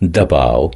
The bow.